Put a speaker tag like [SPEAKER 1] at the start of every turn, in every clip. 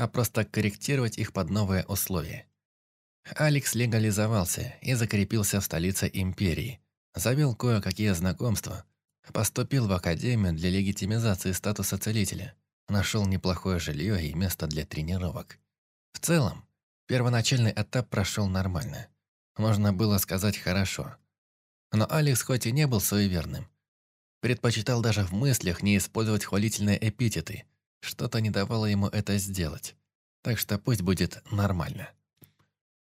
[SPEAKER 1] а просто корректировать их под новые условия. Алекс легализовался и закрепился в столице империи, завел кое-какие знакомства, поступил в академию для легитимизации статуса целителя, нашел неплохое жилье и место для тренировок. В целом, первоначальный этап прошел нормально. Можно было сказать «хорошо». Но Алекс хоть и не был суеверным, предпочитал даже в мыслях не использовать хвалительные эпитеты. Что-то не давало ему это сделать. Так что пусть будет нормально.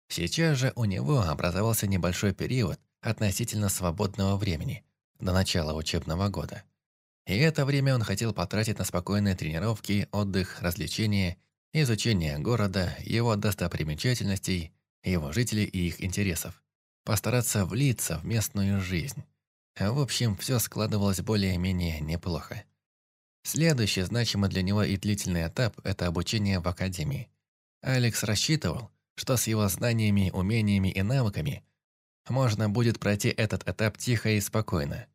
[SPEAKER 1] Сейчас же у него образовался небольшой период относительно свободного времени, до начала учебного года. И это время он хотел потратить на спокойные тренировки, отдых, развлечения, изучение города, его достопримечательностей, его жителей и их интересов. Постараться влиться в местную жизнь. В общем, все складывалось более-менее неплохо. Следующий значимый для него и длительный этап – это обучение в академии. Алекс рассчитывал, что с его знаниями, умениями и навыками можно будет пройти этот этап тихо и спокойно.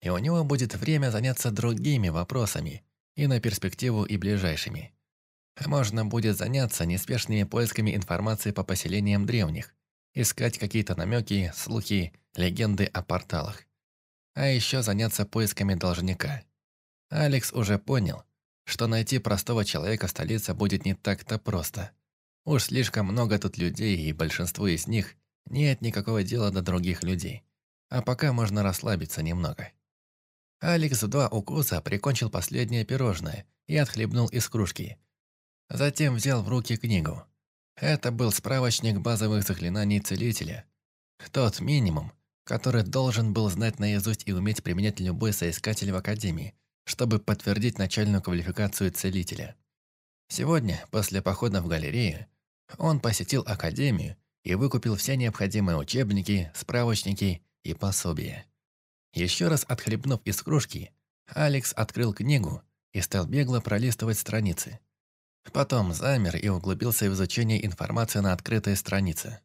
[SPEAKER 1] И у него будет время заняться другими вопросами, и на перспективу, и ближайшими. Можно будет заняться неспешными поисками информации по поселениям древних, искать какие-то намеки, слухи, легенды о порталах. А еще заняться поисками должника. Алекс уже понял, что найти простого человека в столице будет не так-то просто. Уж слишком много тут людей, и большинству из них нет никакого дела до других людей. А пока можно расслабиться немного. Алекс в два укуса прикончил последнее пирожное и отхлебнул из кружки, Затем взял в руки книгу. Это был справочник базовых заклинаний целителя. Тот минимум, который должен был знать наизусть и уметь применять любой соискатель в Академии, чтобы подтвердить начальную квалификацию целителя. Сегодня, после похода в галерею, он посетил Академию и выкупил все необходимые учебники, справочники и пособия. Еще раз отхлебнув из кружки, Алекс открыл книгу и стал бегло пролистывать страницы. Потом замер и углубился в изучение информации на открытой странице.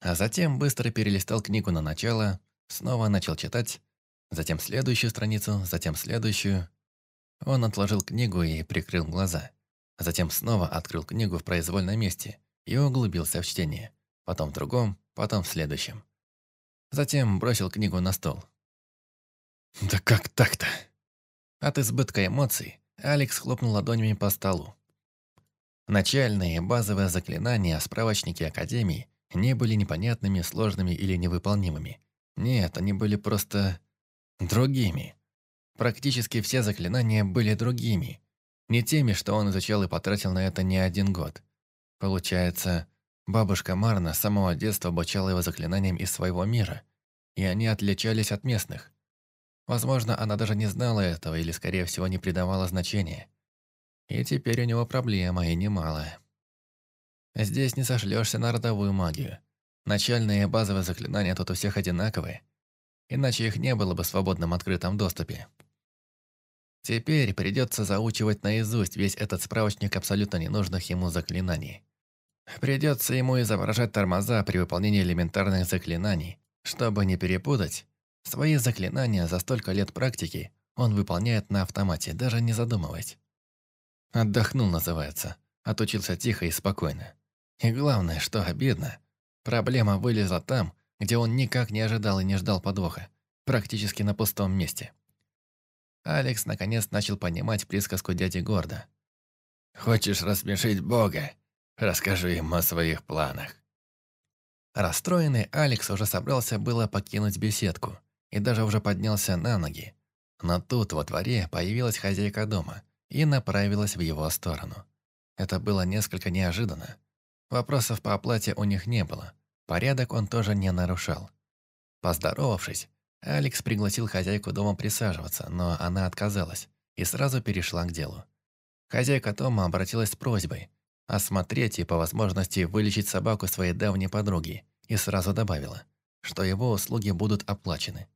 [SPEAKER 1] А затем быстро перелистал книгу на начало, снова начал читать, затем следующую страницу, затем следующую. Он отложил книгу и прикрыл глаза. Затем снова открыл книгу в произвольном месте и углубился в чтение. Потом в другом, потом в следующем. Затем бросил книгу на стол. «Да как так-то?» От избытка эмоций Алекс хлопнул ладонями по столу. Начальные базовые заклинания в справочнике Академии не были непонятными, сложными или невыполнимыми. Нет, они были просто... другими. Практически все заклинания были другими. Не теми, что он изучал и потратил на это не один год. Получается, бабушка Марна с самого детства обучала его заклинаниям из своего мира, и они отличались от местных. Возможно, она даже не знала этого или, скорее всего, не придавала значения. И теперь у него проблема, и немалая. Здесь не сошлешься на родовую магию. Начальные базовые заклинания тут у всех одинаковые, иначе их не было бы в свободном открытом доступе. Теперь придется заучивать наизусть весь этот справочник абсолютно ненужных ему заклинаний. Придется ему изображать тормоза при выполнении элементарных заклинаний, чтобы не перепутать Свои заклинания за столько лет практики он выполняет на автомате, даже не задумываясь. Отдохнул, называется. Отучился тихо и спокойно. И главное, что обидно, проблема вылезла там, где он никак не ожидал и не ждал подвоха, практически на пустом месте. Алекс наконец начал понимать присказку дяди Горда. «Хочешь рассмешить Бога? Расскажу ему о своих планах». Расстроенный Алекс уже собрался было покинуть беседку, и даже уже поднялся на ноги. Но тут во дворе появилась хозяйка дома и направилась в его сторону. Это было несколько неожиданно. Вопросов по оплате у них не было. Порядок он тоже не нарушал. Поздоровавшись, Алекс пригласил хозяйку дома присаживаться, но она отказалась и сразу перешла к делу. Хозяйка дома обратилась с просьбой осмотреть и по возможности вылечить собаку своей давней подруги и сразу добавила, что его услуги будут оплачены.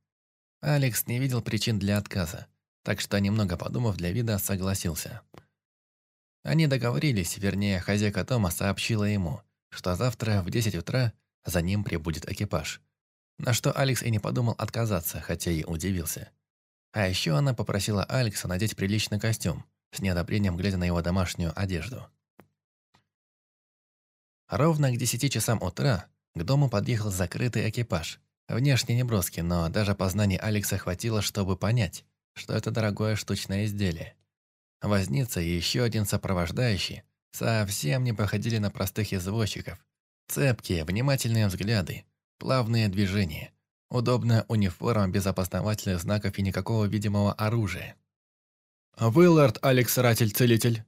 [SPEAKER 1] Алекс не видел причин для отказа, так что, немного подумав для вида, согласился. Они договорились, вернее, хозяйка дома сообщила ему, что завтра в 10 утра за ним прибудет экипаж. На что Алекс и не подумал отказаться, хотя и удивился. А еще она попросила Алекса надеть приличный костюм, с неодобрением глядя на его домашнюю одежду. Ровно к десяти часам утра к дому подъехал закрытый экипаж. Внешне неброский, но даже познаний Алекса хватило, чтобы понять, что это дорогое штучное изделие. Возница и еще один сопровождающий совсем не походили на простых извозчиков. Цепкие, внимательные взгляды, плавные движения, удобная униформа без опознавательных знаков и никакого видимого оружия.
[SPEAKER 2] «Вы, Алекс Ратель-целитель?»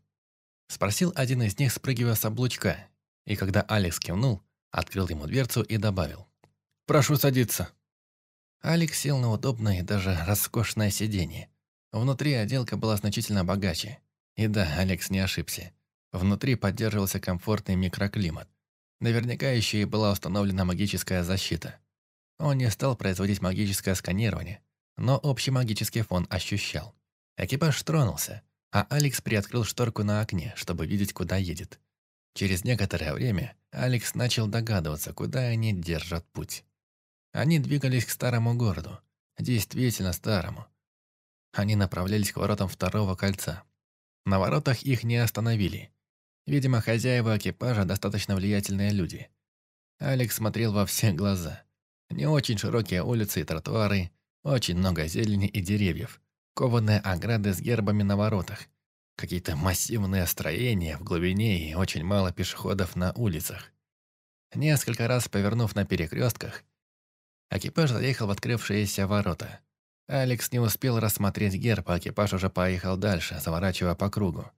[SPEAKER 1] Спросил один из них, спрыгивая с облучка, и когда Алекс кивнул, открыл ему дверцу и добавил.
[SPEAKER 2] «Прошу садиться».
[SPEAKER 1] Алекс сел на удобное и даже роскошное сиденье. Внутри отделка была значительно богаче. И да, Алекс не ошибся. Внутри поддерживался комфортный микроклимат. Наверняка еще и была установлена магическая защита. Он не стал производить магическое сканирование, но общий магический фон ощущал. Экипаж тронулся, а Алекс приоткрыл шторку на окне, чтобы видеть, куда едет. Через некоторое время Алекс начал догадываться, куда они держат путь. Они двигались к старому городу, действительно старому. Они направлялись к воротам второго кольца. На воротах их не остановили. Видимо, хозяева экипажа достаточно влиятельные люди. Алекс смотрел во все глаза. Не очень широкие улицы и тротуары, очень много зелени и деревьев, кованые ограды с гербами на воротах, какие-то массивные строения в глубине и очень мало пешеходов на улицах. Несколько раз повернув на перекрестках, экипаж заехал в открывшиеся ворота. Алекс не успел рассмотреть герб, а экипаж уже поехал дальше, заворачивая по кругу.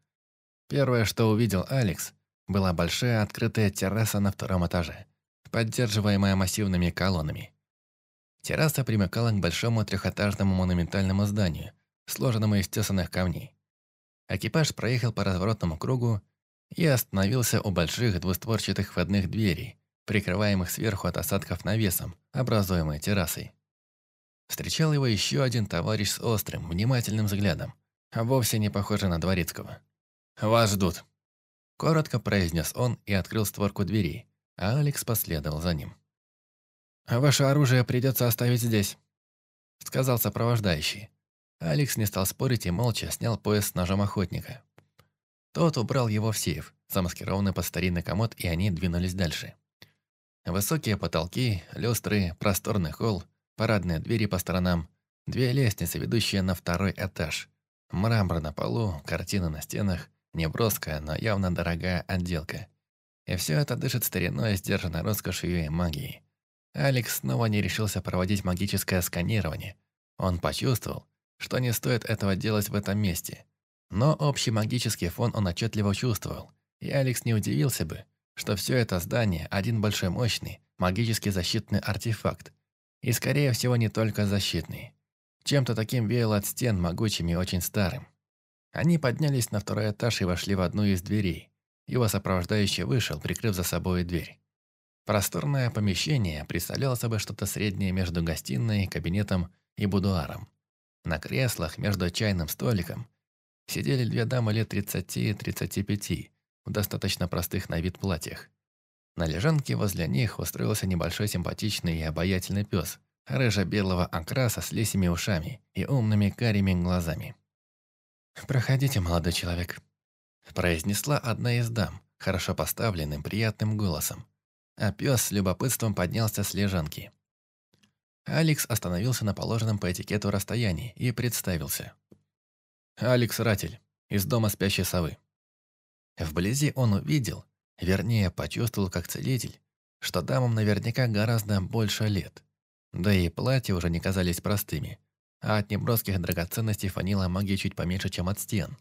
[SPEAKER 1] Первое, что увидел Алекс, была большая открытая терраса на втором этаже, поддерживаемая массивными колоннами. Терраса примыкала к большому трехэтажному монументальному зданию, сложенному из тесанных камней. Экипаж проехал по разворотному кругу и остановился у больших двустворчатых входных дверей, прикрываемых сверху от осадков навесом, образуемой террасой. Встречал его еще один товарищ с острым, внимательным взглядом, а вовсе не похожий на дворецкого. «Вас ждут», – коротко произнес он и открыл створку двери, а Алекс последовал за ним. «Ваше оружие придется оставить здесь», – сказал сопровождающий. Алекс не стал спорить и молча снял пояс с ножом охотника. Тот убрал его в сейф, замаскированный под старинный комод, и они двинулись дальше. Высокие потолки, люстры, просторный холл, парадные двери по сторонам, две лестницы, ведущие на второй этаж, мрамор на полу, картины на стенах, неброская, но явно дорогая отделка. И все это дышит стариной, сдержанной роскошью и магией. Алекс снова не решился проводить магическое сканирование. Он почувствовал, что не стоит этого делать в этом месте. Но общий магический фон он отчетливо чувствовал, и Алекс не удивился бы, что все это здание – один большой мощный, магически защитный артефакт, и, скорее всего, не только защитный. Чем-то таким веяло от стен, могучим и очень старым. Они поднялись на второй этаж и вошли в одну из дверей. Его сопровождающий вышел, прикрыв за собой дверь. Просторное помещение представляло собой что-то среднее между гостиной, кабинетом и будуаром. На креслах между чайным столиком сидели две дамы лет 30-35 в достаточно простых на вид платьях. На лежанке возле них устроился небольшой симпатичный и обаятельный пес, рыжо-белого окраса с лисими ушами и умными карими глазами. «Проходите, молодой человек», – произнесла одна из дам, хорошо поставленным, приятным голосом. А пес с любопытством поднялся с лежанки. Алекс остановился на положенном по этикету расстоянии и представился. «Алекс Ратель, из дома спящей совы». Вблизи он увидел, Вернее, почувствовал как целитель, что дамам наверняка гораздо больше лет. Да и платья уже не казались простыми, а от неброских драгоценностей фанила магия чуть поменьше, чем от стен.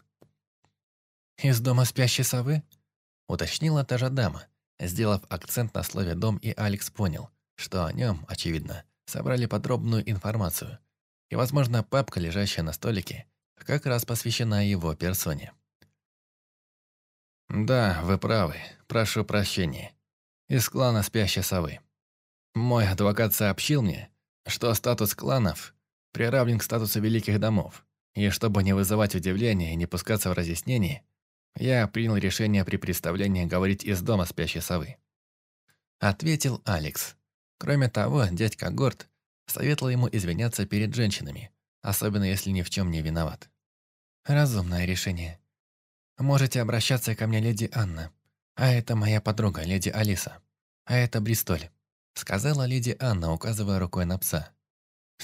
[SPEAKER 1] «Из дома спящей совы?» – уточнила та же дама, сделав акцент на слове «дом», и Алекс понял, что о нем, очевидно, собрали подробную информацию. И, возможно, папка, лежащая на столике, как раз посвящена его персоне. «Да, вы правы. Прошу прощения. Из клана Спящей Совы. Мой адвокат сообщил мне, что статус кланов приравнен к статусу великих домов, и чтобы не вызывать удивления и не пускаться в разъяснение, я принял решение при представлении говорить из дома Спящей Совы». Ответил Алекс. Кроме того, дядька Горд советовал ему извиняться перед женщинами, особенно если ни в чем не виноват. «Разумное решение», Можете обращаться ко мне, леди Анна. А это моя подруга, леди Алиса. А это Бристоль», — сказала леди Анна, указывая рукой на пса.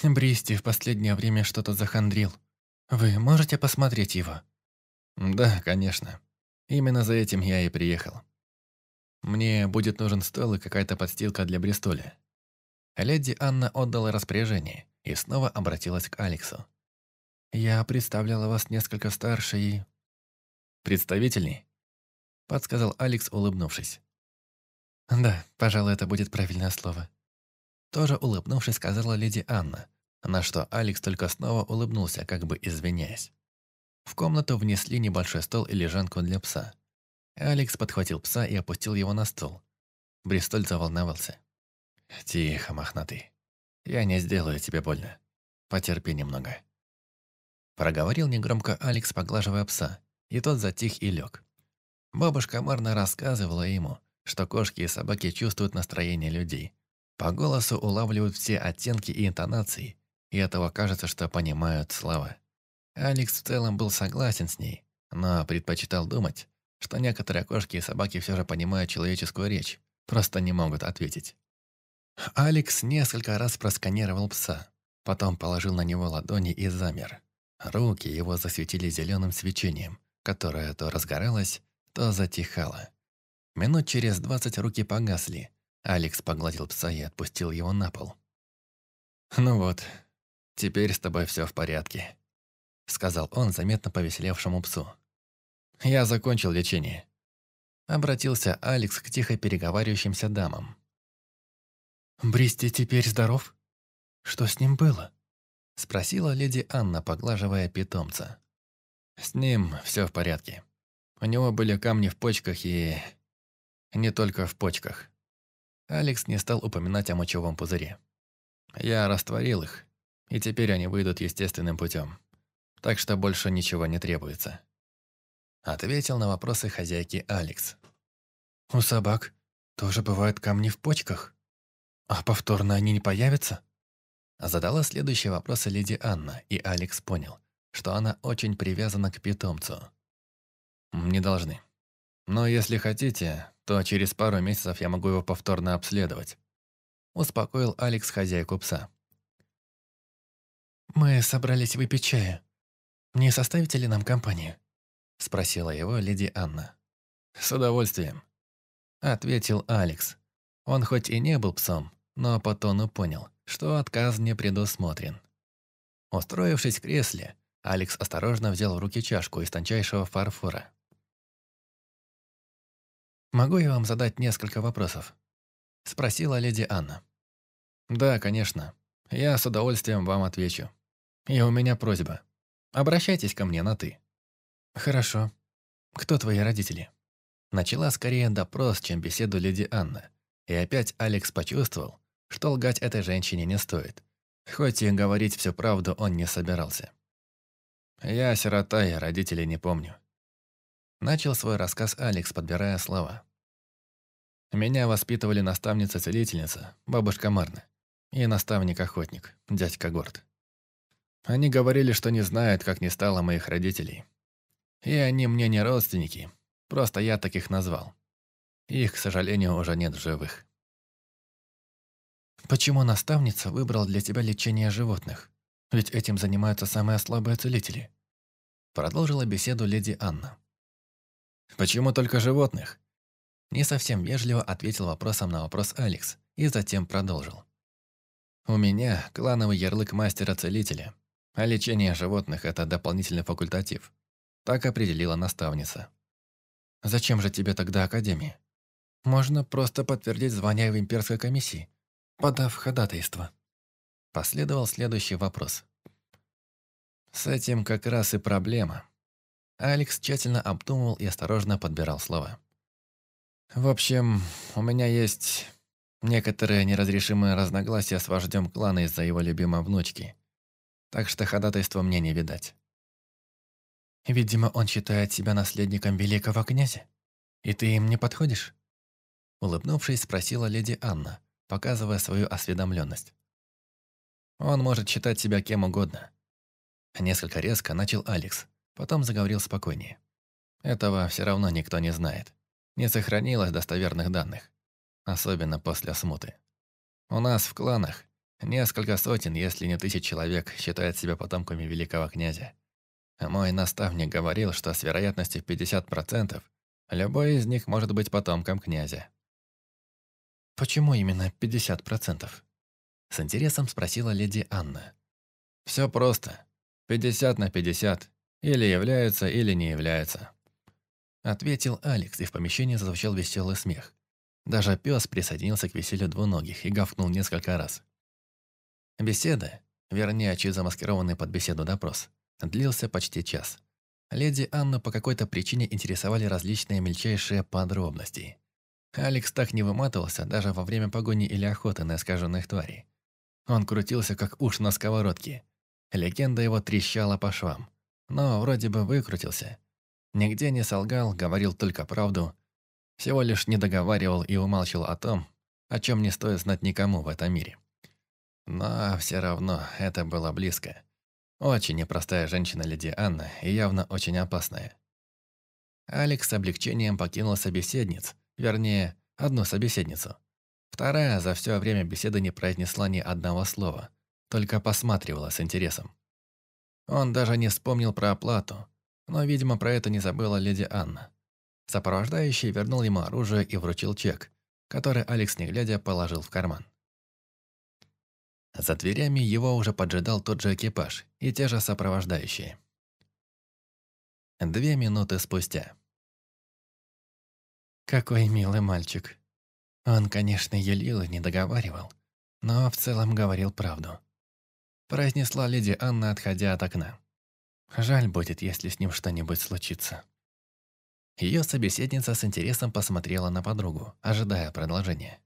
[SPEAKER 1] «Бристи в последнее время что-то захандрил. Вы можете посмотреть его?» «Да, конечно. Именно за этим я и приехал. Мне будет нужен стол и какая-то подстилка для Бристоля». Леди Анна отдала распоряжение и снова обратилась к Алексу. «Я представляла вас несколько старше и...» «Представительней?» — подсказал Алекс, улыбнувшись. «Да, пожалуй, это будет правильное слово». Тоже улыбнувшись, сказала леди Анна, на что Алекс только снова улыбнулся, как бы извиняясь. В комнату внесли небольшой стол и лежанку для пса. Алекс подхватил пса и опустил его на стол. Бристоль заволновался. «Тихо, мохнатый. Я не сделаю тебе больно. Потерпи немного». Проговорил негромко Алекс, поглаживая пса, и тот затих и лег. Бабушка Марна рассказывала ему, что кошки и собаки чувствуют настроение людей. По голосу улавливают все оттенки и интонации, и этого кажется, что понимают слова. Алекс в целом был согласен с ней, но предпочитал думать, что некоторые кошки и собаки все же понимают человеческую речь, просто не могут ответить. Алекс несколько раз просканировал пса, потом положил на него ладони и замер. Руки его засветили зеленым свечением, которое то разгоралось, то затихало. Минут через двадцать руки погасли. Алекс погладил пса и отпустил его на пол. «Ну вот, теперь с тобой все в порядке», — сказал он заметно повеселевшему псу. «Я закончил лечение». Обратился Алекс к тихо переговаривающимся дамам. «Бристи теперь здоров? Что с ним было?» Спросила леди Анна, поглаживая питомца. «С ним все в порядке. У него были камни в почках и... не только в почках». Алекс не стал упоминать о мочевом пузыре. «Я растворил их, и теперь они выйдут естественным путем. Так что больше ничего не требуется». Ответил на вопросы хозяйки Алекс. «У собак тоже бывают камни в почках?» «А повторно они не появятся?» Задала следующий вопрос леди Анна, и Алекс понял, что она очень привязана к питомцу. «Не должны. Но если хотите, то через пару месяцев я могу его повторно обследовать», успокоил Алекс хозяйку пса. «Мы собрались выпить чая. Не составите ли нам компанию?» спросила его леди Анна. «С удовольствием», ответил Алекс. Он хоть и не был псом, но по тону понял, что отказ не предусмотрен. Устроившись в кресле, Алекс осторожно взял в руки чашку из тончайшего фарфора. «Могу я вам задать несколько вопросов?» – спросила леди Анна. «Да, конечно. Я с удовольствием вам отвечу. И у меня просьба. Обращайтесь ко мне на «ты». «Хорошо. Кто твои родители?» Начала скорее допрос, чем беседу леди Анна. И опять Алекс почувствовал, что лгать этой женщине не стоит. Хоть и говорить всю правду он не собирался. «Я сирота, и родителей не помню». Начал свой рассказ Алекс, подбирая слова. «Меня воспитывали наставница-целительница, бабушка Марна, и наставник-охотник, дядька Горд. Они говорили, что не знают, как не стало моих родителей. И они мне не родственники, просто я таких назвал. Их, к сожалению, уже нет в живых. Почему наставница выбрала для тебя лечение животных? Ведь этим занимаются самые слабые целители. Продолжила беседу леди Анна. Почему только животных? Не совсем вежливо ответил вопросом на вопрос Алекс и затем продолжил. У меня клановый ярлык мастера-целителя, а лечение животных – это дополнительный факультатив. Так определила наставница. Зачем же тебе тогда Академия? Можно просто подтвердить звание в имперской комиссии подав ходатайство. Последовал следующий вопрос. С этим как раз и проблема. Алекс тщательно обдумывал и осторожно подбирал слова. В общем, у меня есть некоторые неразрешимые разногласия с вождем клана из-за его любимой внучки. Так что ходатайства мне не видать. Видимо, он считает себя наследником великого князя. И ты им не подходишь? Улыбнувшись, спросила леди Анна, показывая свою осведомленность. Он может считать себя кем угодно. Несколько резко начал Алекс, потом заговорил спокойнее. Этого все равно никто не знает. Не сохранилось достоверных данных. Особенно после смуты. У нас в кланах несколько сотен, если не тысяч человек считают себя потомками великого князя. Мой наставник говорил, что с вероятностью 50% любой из них может быть потомком князя.
[SPEAKER 2] «Почему именно 50%?»
[SPEAKER 1] С интересом спросила леди Анна. «Все просто. 50 на 50. Или являются, или не являются». Ответил Алекс, и в помещении зазвучал веселый смех. Даже пес присоединился к веселью двуногих и гавкнул несколько раз. Беседа, вернее, чуть замаскированный под беседу допрос, длился почти час. Леди Анну по какой-то причине интересовали различные мельчайшие подробности. Алекс так не выматывался даже во время погони или охоты на искаженных тварей. Он крутился, как уж на сковородке. Легенда его трещала по швам. Но вроде бы выкрутился. Нигде не солгал, говорил только правду. Всего лишь не договаривал и умалчивал о том, о чем не стоит знать никому в этом мире. Но все равно это было близко. Очень непростая женщина леди Анна и явно очень опасная. Алекс с облегчением покинул собеседниц, вернее, одну собеседницу. Вторая за все время беседы не произнесла ни одного слова, только посматривала с интересом. Он даже не вспомнил про оплату, но, видимо, про это не забыла леди Анна. Сопровождающий вернул ему оружие и вручил чек, который Алекс, не глядя, положил в карман. За дверями его уже поджидал тот же экипаж и те же сопровождающие. Две минуты спустя.
[SPEAKER 2] Какой милый мальчик. Он, конечно, юлил и не договаривал, но в целом говорил правду. Произнесла леди Анна, отходя от окна. Жаль будет, если с ним что-нибудь случится.
[SPEAKER 1] Ее собеседница с интересом посмотрела на подругу, ожидая продолжения.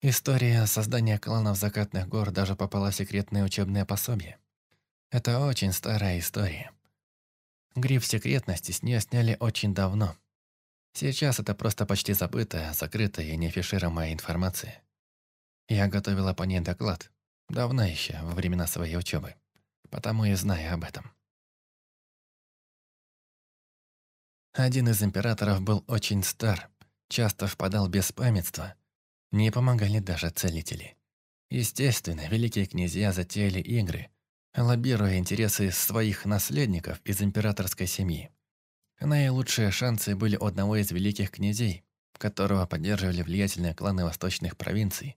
[SPEAKER 2] История создания кланов закатных гор даже попала в секретное учебное пособие. Это очень старая история. Гриф секретности с нее сняли очень давно. Сейчас это просто почти забытая, закрытая и неафишируемая информация. Я готовила по ней доклад, давно еще, во времена своей учебы, потому и знаю об этом. Один из императоров был очень стар, часто впадал в беспамятство – не помогали даже целители. Естественно, великие князья затеяли игры, лоббируя интересы своих наследников из императорской семьи. Наилучшие шансы были у одного из великих князей, которого поддерживали влиятельные кланы восточных провинций.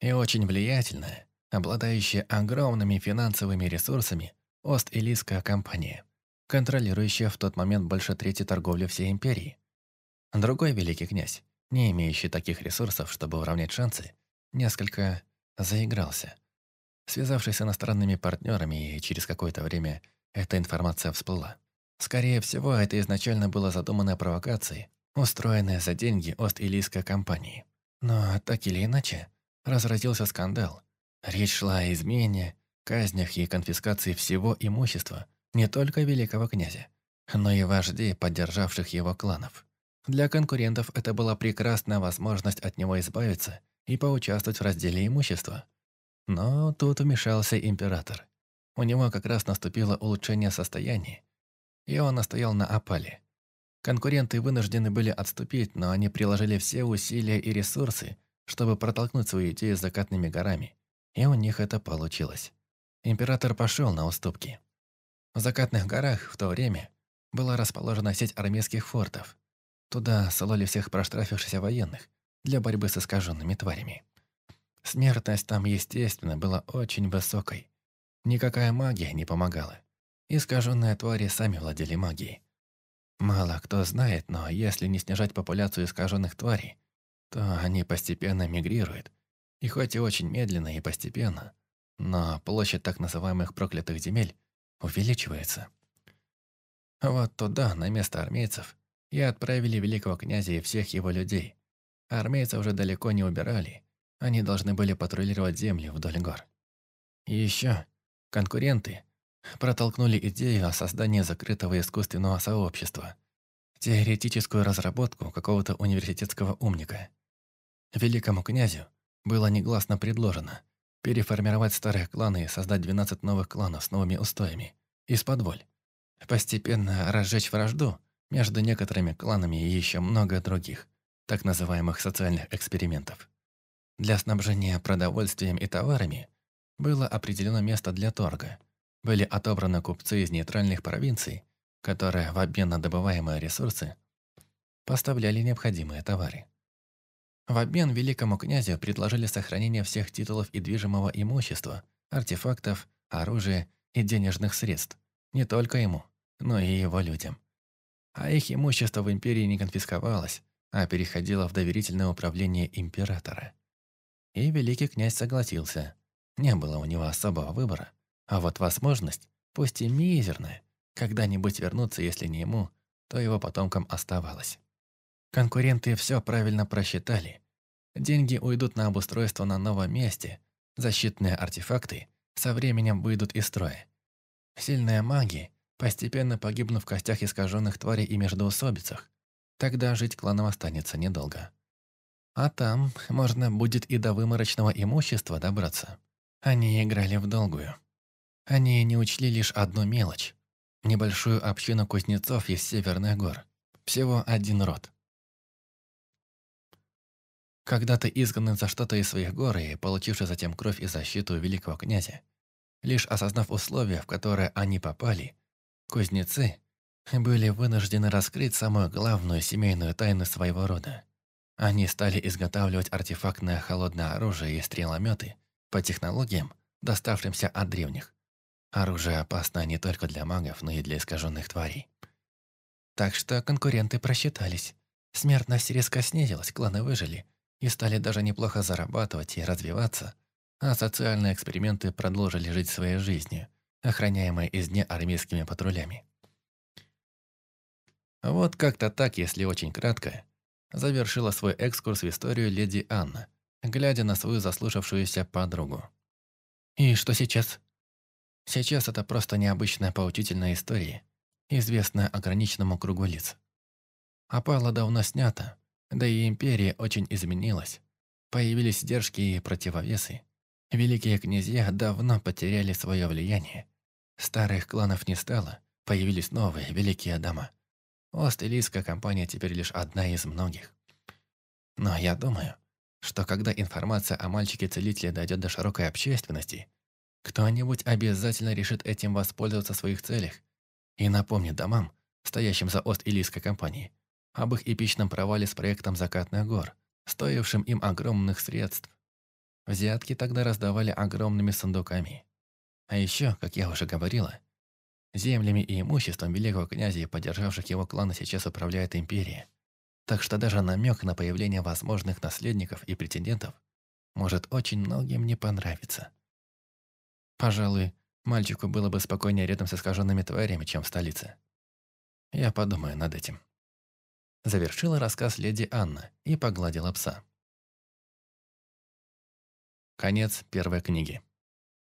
[SPEAKER 2] И очень влиятельная, обладающая огромными финансовыми ресурсами, Ост-Илийская компания, контролирующая в тот момент больше трети торговли всей империи. Другой великий князь, не имеющий таких ресурсов, чтобы уравнять шансы, несколько заигрался. Связавшись с иностранными партнерами, и через какое-то время эта информация всплыла. Скорее всего, это изначально было задуманной провокацией, устроенной за деньги Ост-Илийской компании. Но так или иначе, разразился скандал. Речь шла о измене, казнях и конфискации всего имущества не только великого князя, но и вождей, поддержавших его кланов. Для конкурентов это была прекрасная возможность от него избавиться и поучаствовать в разделе имущества. Но тут вмешался император. У него как раз наступило улучшение состояния, и он настоял на опале. Конкуренты вынуждены были отступить, но они приложили все усилия и ресурсы, чтобы протолкнуть свою идею с закатными горами, и у них это получилось. Император пошел на уступки. В закатных горах в то время была расположена сеть армейских фортов, Туда сололи всех проштрафившихся военных для борьбы с искаженными тварями. Смертность там, естественно, была очень высокой. Никакая магия не помогала. Искаженные твари сами владели магией. Мало кто знает, но если не снижать популяцию искаженных тварей, то они постепенно мигрируют. И хоть и очень медленно и постепенно, но площадь так называемых проклятых земель увеличивается. Вот туда, на место армейцев, и отправили великого князя и всех его людей. Армейцев уже далеко не убирали. Они должны были патрулировать земли вдоль гор. И еще конкуренты протолкнули идею о создании закрытого искусственного сообщества. Теоретическую разработку какого-то университетского умника. Великому князю было негласно предложено переформировать старые кланы и создать 12 новых кланов с новыми устоями, из-под
[SPEAKER 1] постепенно разжечь вражду между некоторыми кланами и еще много других, так называемых социальных экспериментов. Для снабжения продовольствием и товарами было определено место для торга. Были отобраны купцы из нейтральных провинций, которые в обмен на добываемые ресурсы поставляли необходимые товары. В обмен великому князю предложили сохранение всех титулов и движимого имущества, артефактов, оружия и денежных средств. Не только ему, но и его людям. А их имущество в империи не конфисковалось, а переходило в доверительное управление императора. И великий князь согласился. Не было у него особого выбора. А вот возможность, пусть и мизерная, когда-нибудь вернуться, если не ему, то его потомкам оставалась. Конкуренты все правильно просчитали. Деньги уйдут на обустройство на новом месте, защитные артефакты со временем выйдут из строя. Сильные маги, постепенно погибнут в костях искаженных тварей и междоусобицах, тогда жить кланом останется недолго. А там можно будет и до выморочного имущества добраться. Они играли в долгую. Они не учли лишь одну мелочь. Небольшую общину кузнецов из Северных гор. Всего один род. Когда-то изгнанный за что-то из своих гор и получивший затем кровь и защиту великого князя, лишь осознав условия, в которые они попали, кузнецы были вынуждены раскрыть самую главную семейную тайну своего рода. Они стали изготавливать артефактное холодное оружие и стрелометы по технологиям, доставшимся от древних. Оружие опасно не только для магов, но и для искаженных тварей. Так что конкуренты просчитались. Смертность резко снизилась, кланы выжили и стали даже неплохо зарабатывать и развиваться, а социальные эксперименты продолжили жить своей жизнью, охраняемые из дня армейскими патрулями. Вот как-то так, если очень кратко, завершила свой экскурс в историю леди Анна, глядя на свою заслушавшуюся подругу. «И что сейчас?» Сейчас это просто необычная поучительная история, известная ограниченному кругу лиц. Опала давно снята, да и империя очень изменилась. Появились сдержки и противовесы. Великие князья давно потеряли свое влияние. Старых кланов не стало, появились новые великие дома. Ост-Илийская компания теперь лишь одна из многих. Но я думаю, что когда информация о мальчике-целителе дойдет до широкой общественности, кто-нибудь обязательно решит этим воспользоваться в своих целях и напомнит домам, стоящим за Ост-Илийской компанией, об их эпичном провале с проектом «Закатных гор», стоившим им огромных средств. Взятки тогда раздавали огромными сундуками. А еще, как я уже говорила, землями и имуществом великого князя и поддержавших его клана сейчас управляет империя. Так что даже намек на появление возможных наследников и претендентов может очень многим не понравиться. Пожалуй, мальчику было бы спокойнее рядом с искаженными тварями, чем в столице. Я подумаю над этим. Завершила рассказ леди Анна и погладила пса. Конец первой книги.